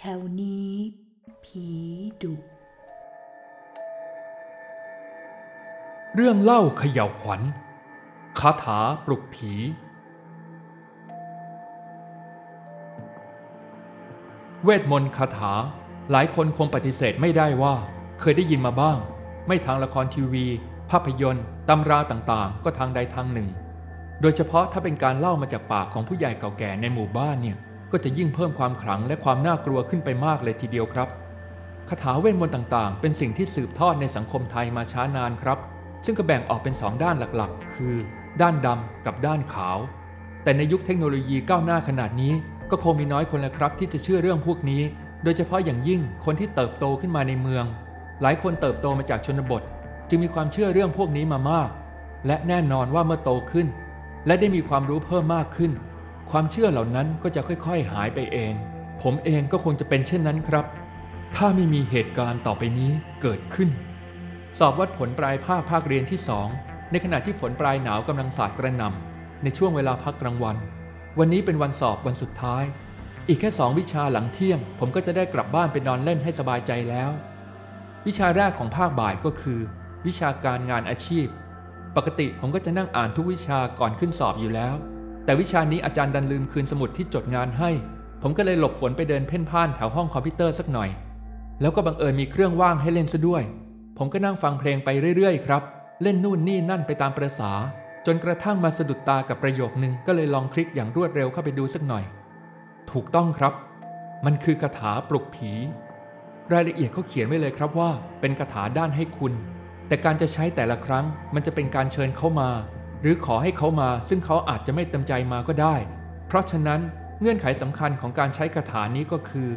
แถวนี้ ผีดุ เรื่องเล่าเขย่าวขวัญคาถาปลุกผี เวทมนต์คาถาหลายคนคงปฏิเสธไม่ได้ว่า เคยได้ยินมาบ้าง ไม่ทางละครทีวี ภาพยนตร์ตำราต่างๆ ก็ทางใดทางหนึ่ง โดยเฉพาะถ้าเป็นการเล่ามาจากปากของผู้ใหญ่เก่าแก่ในหมู่บ้านเนี่ย ก็จะยิ่งเพิ่มความขลังและความน่ากลัวขึ้นไปมากเลยทีเดียวครับคาถาเวทมนต์ต่างๆ เป็นสิ่งที่สืบทอดในสังคมไทยมาช้านานครับ ซึ่งก็แบ่งออกเป็นสองด้านหลักๆ คือ ด้านดำกับด้านขาว แต่ในยุคเทคโนโลยีก้าวหน้าขนาดนี้ ก็คงมีน้อยคนละครับ ที่จะเชื่อเรื่องพวกนี้ โดยเฉพาะอย่างยิ่งคนที่เติบโตขึ้นมาในเมือง หลายคนเติบโตมาจากชนบท จึงมีความเชื่อเรื่องพวกนี้มามาก และแน่นอนว่าเมื่อโตขึ้น และได้มีความรู้เพิ่มมากขึ้น ความเชื่อเหล่านั้นก็จะค่อยๆ หายไปเอง ผมเองก็คงจะเป็นเช่นนั้นครับ ถ้าไม่มีเหตุการณ์ต่อไปนี้เกิดขึ้น สอบวัดผลปลายภาคภาคเรียนที่สองในขณะที่ฝนปลายหนาวกำลังสาดกระหน่ำในช่วงเวลาพักกลางวัน วันนี้เป็นวันสอบวันสุดท้าย อีกแค่สองวิชาหลังเที่ยง ผมก็จะได้กลับบ้านไปนอนเล่นให้สบายใจแล้ว วิชาแรกของภาคบ่ายก็คือ วิชาการงานอาชีพ ปกติผมก็จะนั่งอ่านทุกวิชาก่อนขึ้นสอบอยู่แล้ว แต่วิชานี้อาจารย์ดันลืมคืนสมุดที่จดงานให้ ผมก็เลยหลบฝนไปเดินเพ่นพ่านแถวห้องคอมพิวเตอร์สักหน่อย แล้วก็บังเอิญมีเครื่องว่างให้เล่นซะด้วย ผมก็นั่งฟังเพลงไปเรื่อยๆครับ เล่นนู่นนี่นั่นไปตามประษา จนกระทั่งมาสะดุดตากับประโยคนึงก็เลยลองคลิกอย่างรวดเร็วเข้าไปดูสักหน่อย ถูกต้องครับ มันคือคาถาปลุกผี รายละเอียดเขาเขียนไว้เลยครับว่า เป็นคาถาด้านให้คุณ แต่การจะใช้แต่ละครั้งมันจะเป็นการเชิญเข้ามา หรือขอให้เขามาซึ่งเขาอาจจะไม่เต็มใจมาก็ได้ เพราะฉะนั้นเงื่อนไขสำคัญของการใช้คาถานี้ก็คือ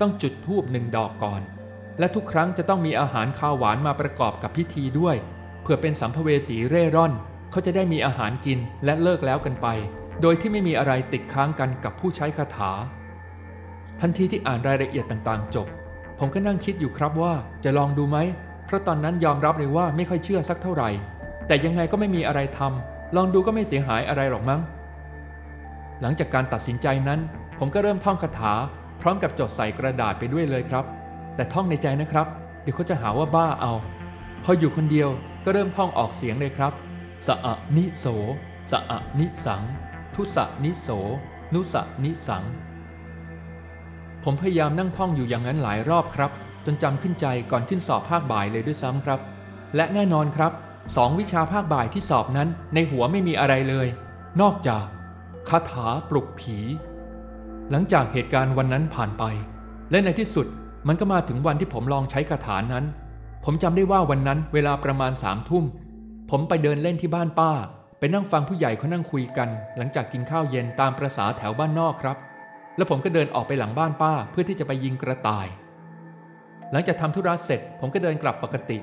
ต้องจุดธูปหนึ่งดอกก่อน และทุกครั้งจะต้องมีอาหารคาวหวานมาประกอบกับพิธีด้วย เพื่อเป็นสัมภเวสีเร่ร่อน เขาจะได้มีอาหารกินและเลิกแล้วกันไป โดยที่ไม่มีอะไรติดค้างกันกับผู้ใช้คาถา ทันทีที่อ่านรายละเอียดต่างๆ จบ ผมก็นั่งคิดอยู่ครับว่าจะลองดูไหมเพราะตอนนั้นยอมรับเลยว่าไม่ค่อยเชื่อสักเท่าไหร่ แต่ยังไงก็ไม่มีอะไรทำลองดูก็ไม่เสียหายอะไรหรอกมั้ง หลังจากการตัดสินใจนั้น ผมก็เริ่มท่องคาถา พร้อมกับจดใส่กระดาษไปด้วยเลยครับ แต่ท่องในใจนะครับ เดี๋ยวเขาจะหาว่าบ้าเอา พออยู่คนเดียวก็เริ่มท่องออกเสียงเลยครับสะนิโสสะนิสัง ทุสะนิโส นุสะนิสัง ผมพยายามนั่งท่องอยู่อย่างนั้นหลายรอบครับ จนจำขึ้นใจก่อนขึ้นสอบภาคบ่ายเลยด้วยซ้ำครับ และแน่นอนครับ สองวิชาภาคบ่ายที่สอบนั้นในหัวไม่มีอะไรเลย นอกจากคาถาปลุกผี หลังจากเหตุการณ์วันนั้นผ่านไป และในที่สุดมันก็มาถึงวันที่ผมลองใช้คาถานั้น ผมจำได้ว่าวันนั้นเวลาประมาณสามทุ่ม ผมไปเดินเล่นที่บ้านป้า ไปนั่งฟังผู้ใหญ่เขานั่งคุยกัน หลังจากกินข้าวเย็นตามประษาแถวบ้านนอกครับ แล้วผมก็เดินออกไปหลังบ้านป้าเพื่อที่จะไปยิงกระต่าย หลังจากทำธุระเสร็จ ผมก็เดินกลับปกติ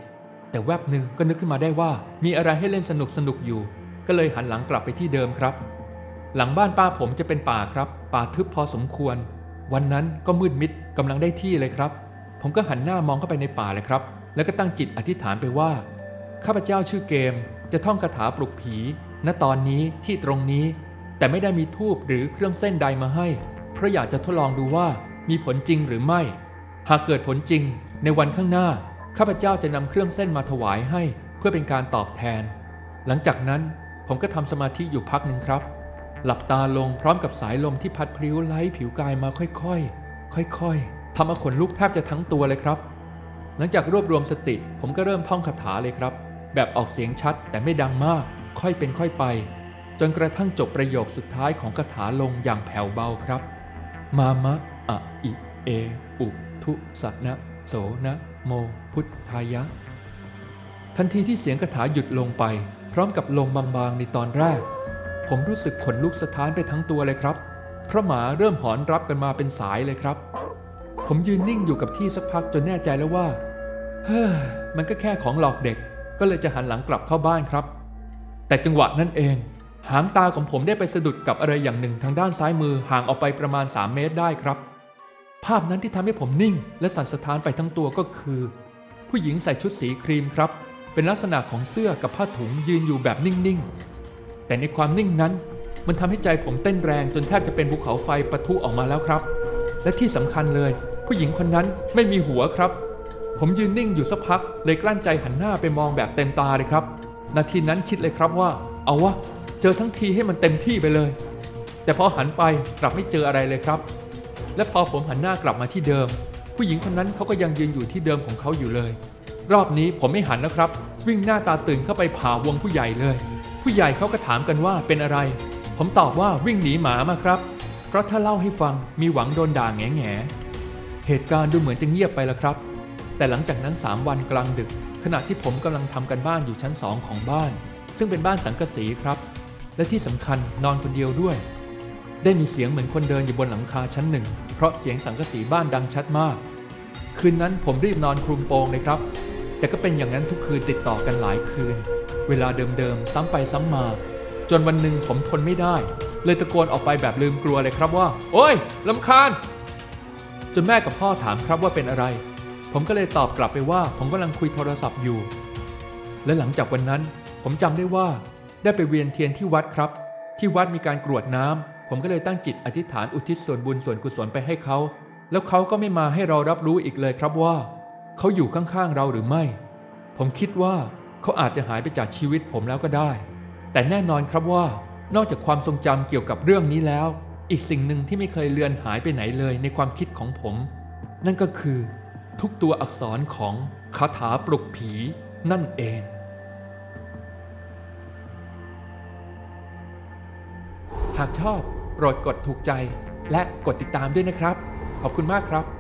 แต่แวบหนึ่งก็นึกขึ้นมาได้ว่า มีอะไรให้เล่นสนุกสนุกอยู่ ก็เลยหันหลังกลับไปที่เดิมครับ หลังบ้านป้าผมจะเป็นป่าครับ ป่าทึบพอสมควร วันนั้นก็มืดมิดกำลังได้ที่เลยครับ ผมก็หันหน้ามองเข้าไปในป่าเลยครับ แล้วก็ตั้งจิตอธิษฐานไปว่าข้าพเจ้าชื่อเกม จะท่องคาถาปลุกผี ณตอนนี้ที่ตรงนี้ แต่ไม่ได้มีทูบหรือเครื่องเส้นใดมาให้ เพราะอยากจะทดลองดูว่ามีผลจริงหรือไม่ หากเกิดผลจริง ในวันข้างหน้า ข้าพเจ้าจะนำเครื่องเส้นมาถวายให้เพื่อเป็นการตอบแทน หลังจากนั้นผมก็ทำสมาธิอยู่พักหนึ่งครับ หลับตาลงพร้อมกับสายลมที่พัดพลิ้วไล่ผิวกายมาค่อยๆ ค่อยๆทำเอาขนลุกแทบจะทั้งตัวเลยครับ หลังจากรวบรวมสติผมก็เริ่มท่องคาถาเลยครับ แบบออกเสียงชัดแต่ไม่ดังมาก ค่อยเป็นค่อยไป จนกระทั่งจบประโยคสุดท้ายของคาถาลงอย่างแผ่วเบาครับ มามะอะอิเออุทุสันะ โสนะโมพุทธายะ ทันทีที่เสียงคาถาหยุดลงไป พร้อมกับลมบางๆในตอนแรก ผมรู้สึกขนลุกสะท้านไปทั้งตัวเลยครับ เพราะหมาเริ่มหอนรับกันมาเป็นสายเลยครับ ผมยืนนิ่งอยู่กับที่สักพักจนแน่ใจแล้วว่า เฮ้ยมันก็แค่ของหลอกเด็ก ก็เลยจะหันหลังกลับเข้าบ้านครับ แต่จังหวะนั้นเอง หางตาของผมได้ไปสะดุดกับอะไรอย่างหนึ่งทางด้านซ้ายมือห่างออกไปประมาณ 3 เมตรได้ครับ ภาพนั้นที่ทำให้ผมนิ่ง และสั่นสะท้านไปทั้งตัวก็คือ ผู้หญิงใส่ชุดสีครีมครับ เป็นลักษณะของเสื้อกับผ้าถุงยืนอยู่แบบนิ่งๆ แต่ในความนิ่งนั้น มันทำให้ใจผมเต้นแรงจนแทบจะเป็นภูเขาไฟปะทุออกมาแล้วครับ และที่สำคัญเลยผผู้หญิงคนนั้นไม่มีหัวครับ ผมยืนนิ่งอยู่สักพัก เลยกลั้นใจหันหน้าไปมองแบบเต็มตาเลยครับ นาทีนั้นคิดเลยครับว่า เอาวะเจอทั้งทีให้มันเต็มที่ไปเลย แต่พอหันไปกลับไม่เจออะไรเลยครับ และพอผมหันหน้ากลับมาที่เดิม ผู้หญิงคนนั้นเขาก็ยังยืนอยู่ที่เดิมของเขาอยู่เลย รอบนี้ผมไม่หันนะครับ วิ่งหน้าตาตื่นเข้าไปผ่าวงผู้ใหญ่เลย ผู้ใหญ่เขาก็ถามกันว่าเป็นอะไร ผมตอบว่าวิ่งหนีหมามาครับ เพราะถ้าเล่าให้ฟังมีหวังโดนด่าแง่แง่เหตุการณ์ดูเหมือนจะเงียบไปแล้วครับ แต่หลังจากนั้น 3 วันกลางดึก ขณะที่ผมกำลังทำกันบ้านอยู่ชั้น2ของบ้าน ซึ่งเป็นบ้านสังกะสีครับ และที่สำคัญนอนคนเดียวด้วย ได้มีเสียงเหมือนคนเดินอยู่บนหลังคาชั้นหนึ่ง เพราะเสียงสังกะสีบ้านดังชัดมาก คืนนั้นผมรีบนอนคลุมโปงเลยครับ แต่ก็เป็นอย่างนั้นทุกคืนติดต่อกันหลายคืน เวลาเดิมๆซ้ำไปซ้ำมา จนวันหนึ่งผมทนไม่ได้ เลยตะโกนออกไปแบบลืมกลัวเลยครับว่า โอ้ยลำคาญ จนแม่กับพ่อถามครับว่าเป็นอะไร ผมก็เลยตอบกลับไปว่า ผมกำลังคุยโทรศัพท์อยู่ และหลังจากวันนั้น ผมจำได้ว่า ได้ไปเวียนเทียนที่วัดครับ ที่วัดมีการกรวดน้ำ ผมก็เลยตั้งจิตอธิษฐานอุทิศส่วนบุญส่วนกุศลไปให้เขา แล้วเขาก็ไม่มาให้เรารับรู้อีกเลยครับว่า เขาอยู่ข้างๆเราหรือไม่ ผมคิดว่าเขาอาจจะหายไปจากชีวิตผมแล้วก็ได้ แต่แน่นอนครับว่า นอกจากความทรงจำเกี่ยวกับเรื่องนี้แล้ว อีกสิ่งหนึ่งที่ไม่เคยเลือนหายไปไหนเลยในความคิดของผม นั่นก็คือ ทุกตัวอักษรของคาถาปลุกผีนั่นเองหากชอบ โปรดกดถูกใจและกดติดตามด้วยนะครับ ขอบคุณมากครับ